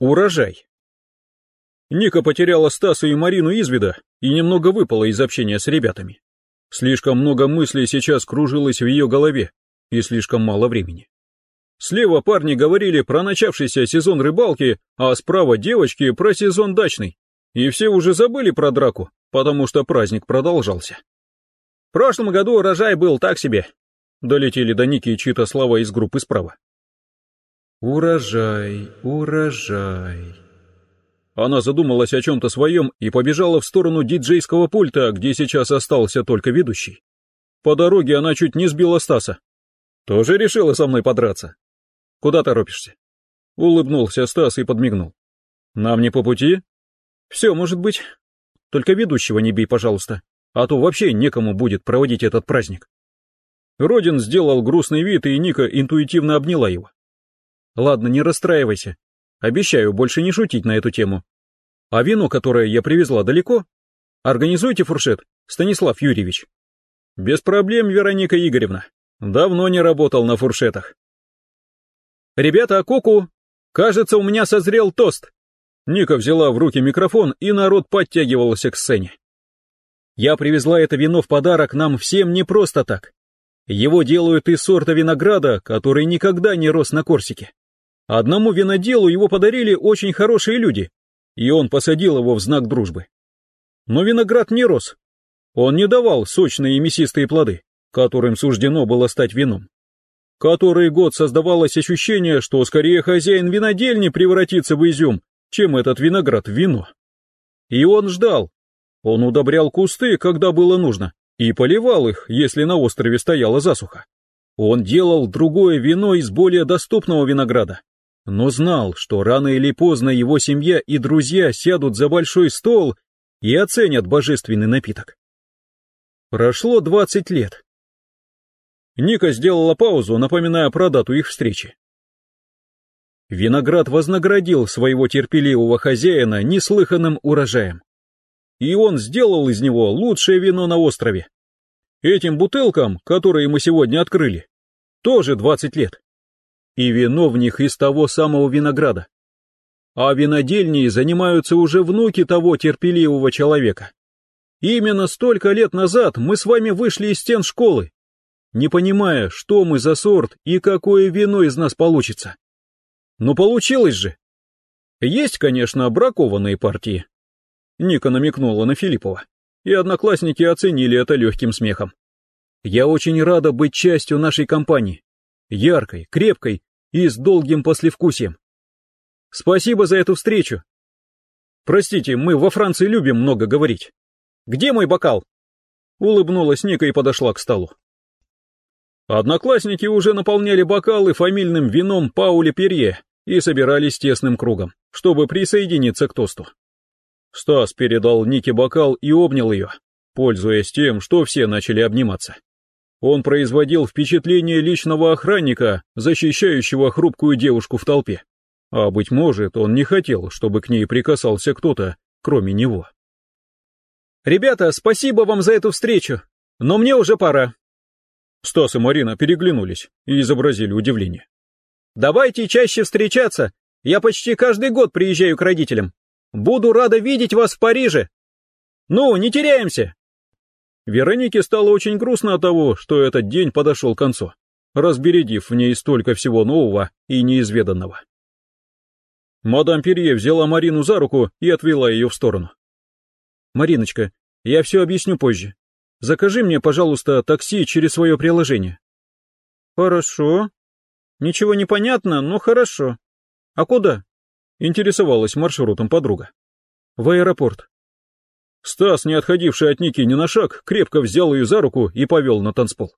Урожай. Ника потеряла Стасу и Марину из вида и немного выпала из общения с ребятами. Слишком много мыслей сейчас кружилось в ее голове и слишком мало времени. Слева парни говорили про начавшийся сезон рыбалки, а справа девочки про сезон дачный. И все уже забыли про драку, потому что праздник продолжался. В прошлом году урожай был так себе. Долетели до Ники чьи-то слова из группы справа. Урожай, урожай. Она задумалась о чем-то своем и побежала в сторону диджейского пульта, где сейчас остался только ведущий. По дороге она чуть не сбила Стаса. Тоже решила со мной подраться? Куда торопишься? Улыбнулся Стас и подмигнул. Нам не по пути? Все может быть. Только ведущего не бей, пожалуйста, а то вообще некому будет проводить этот праздник. Родин сделал грустный вид, и Ника интуитивно обняла его. Ладно, не расстраивайся. Обещаю больше не шутить на эту тему. А вино, которое я привезла, далеко? Организуйте фуршет, Станислав Юрьевич. Без проблем, Вероника Игоревна. Давно не работал на фуршетах. Ребята, куку! Кажется, у меня созрел тост. Ника взяла в руки микрофон, и народ подтягивался к сцене. Я привезла это вино в подарок нам всем не просто так. Его делают из сорта винограда, который никогда не рос на Корсике. Одному виноделу его подарили очень хорошие люди, и он посадил его в знак дружбы. Но виноград не рос. Он не давал сочные и мясистые плоды, которым суждено было стать вином. Который год создавалось ощущение, что скорее хозяин винодельни превратится в изюм, чем этот виноград в вино. И он ждал. Он удобрял кусты, когда было нужно, и поливал их, если на острове стояла засуха. Он делал другое вино из более доступного винограда, но знал, что рано или поздно его семья и друзья сядут за большой стол и оценят божественный напиток. Прошло двадцать лет. Ника сделала паузу, напоминая про дату их встречи. Виноград вознаградил своего терпеливого хозяина неслыханным урожаем. И он сделал из него лучшее вино на острове. Этим бутылкам, которые мы сегодня открыли, тоже двадцать лет и вино в них из того самого винограда. А винодельней занимаются уже внуки того терпеливого человека. Именно столько лет назад мы с вами вышли из стен школы, не понимая, что мы за сорт и какое вино из нас получится. Но получилось же. Есть, конечно, бракованные партии. Ника намекнула на Филиппова, и одноклассники оценили это легким смехом. Я очень рада быть частью нашей компании яркой, крепкой и с долгим послевкусием. Спасибо за эту встречу. Простите, мы во Франции любим много говорить. Где мой бокал? Улыбнулась Ника и подошла к столу. Одноклассники уже наполняли бокалы фамильным вином Паули Перье и собирались тесным кругом, чтобы присоединиться к тосту. Стас передал Нике бокал и обнял ее, пользуясь тем, что все начали обниматься. Он производил впечатление личного охранника, защищающего хрупкую девушку в толпе. А быть может, он не хотел, чтобы к ней прикасался кто-то, кроме него. «Ребята, спасибо вам за эту встречу, но мне уже пора». Стас и Марина переглянулись и изобразили удивление. «Давайте чаще встречаться, я почти каждый год приезжаю к родителям. Буду рада видеть вас в Париже. Ну, не теряемся!» Веронике стало очень грустно от того, что этот день подошел к концу, разбередив в ней столько всего нового и неизведанного. Мадам Перье взяла Марину за руку и отвела ее в сторону. «Мариночка, я все объясню позже. Закажи мне, пожалуйста, такси через свое приложение». «Хорошо. Ничего не понятно, но хорошо. А куда?» Интересовалась маршрутом подруга. «В аэропорт. Стас, не отходивший от Ники ни на шаг, крепко взял ее за руку и повел на танцпол.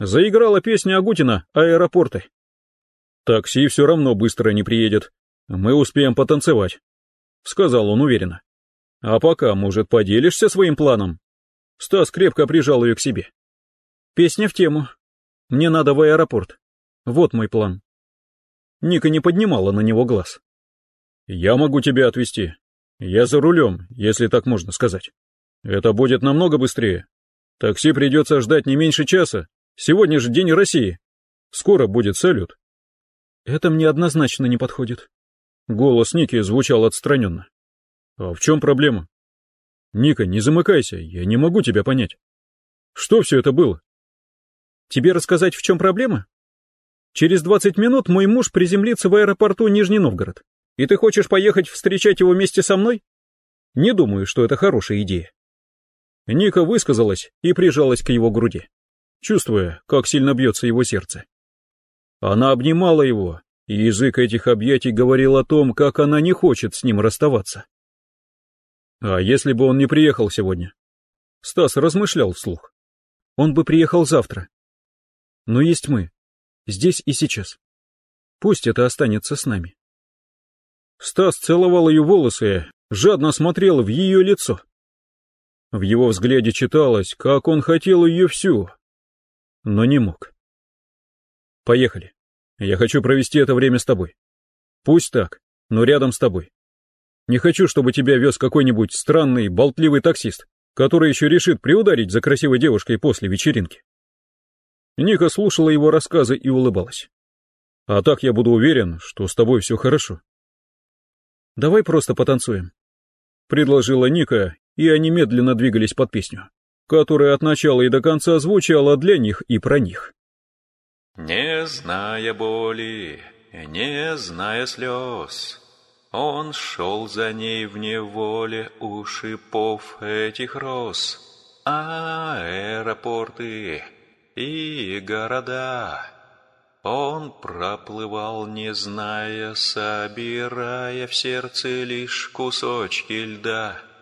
Заиграла песня Агутина «Аэропорты». «Такси все равно быстро не приедет. Мы успеем потанцевать», — сказал он уверенно. «А пока, может, поделишься своим планом?» Стас крепко прижал ее к себе. «Песня в тему. Мне надо в аэропорт. Вот мой план». Ника не поднимала на него глаз. «Я могу тебя отвезти. Я за рулем, если так можно сказать. Это будет намного быстрее. Такси придется ждать не меньше часа. Сегодня же День России. Скоро будет салют. Это мне однозначно не подходит. Голос Ники звучал отстраненно. А в чем проблема? Ника, не замыкайся, я не могу тебя понять. Что все это было? Тебе рассказать, в чем проблема? Через 20 минут мой муж приземлится в аэропорту Нижний Новгород. И ты хочешь поехать встречать его вместе со мной? Не думаю, что это хорошая идея. Ника высказалась и прижалась к его груди, чувствуя, как сильно бьется его сердце. Она обнимала его, и язык этих объятий говорил о том, как она не хочет с ним расставаться. А если бы он не приехал сегодня? Стас размышлял вслух. Он бы приехал завтра. Но есть мы, здесь и сейчас. Пусть это останется с нами. Стас целовал ее волосы, жадно смотрел в ее лицо. В его взгляде читалось, как он хотел ее всю, но не мог. Поехали. Я хочу провести это время с тобой. Пусть так, но рядом с тобой. Не хочу, чтобы тебя вез какой-нибудь странный, болтливый таксист, который еще решит приударить за красивой девушкой после вечеринки. Ника слушала его рассказы и улыбалась. А так я буду уверен, что с тобой все хорошо. Давай просто потанцуем. Предложила Ника, и они медленно двигались под песню, которая от начала и до конца звучала для них и про них. Не зная боли, не зная слез, Он шел за ней в неволе у шипов этих роз. Аэропорты и города Он проплывал, не зная, собирая в сердце лишь кусочки льда —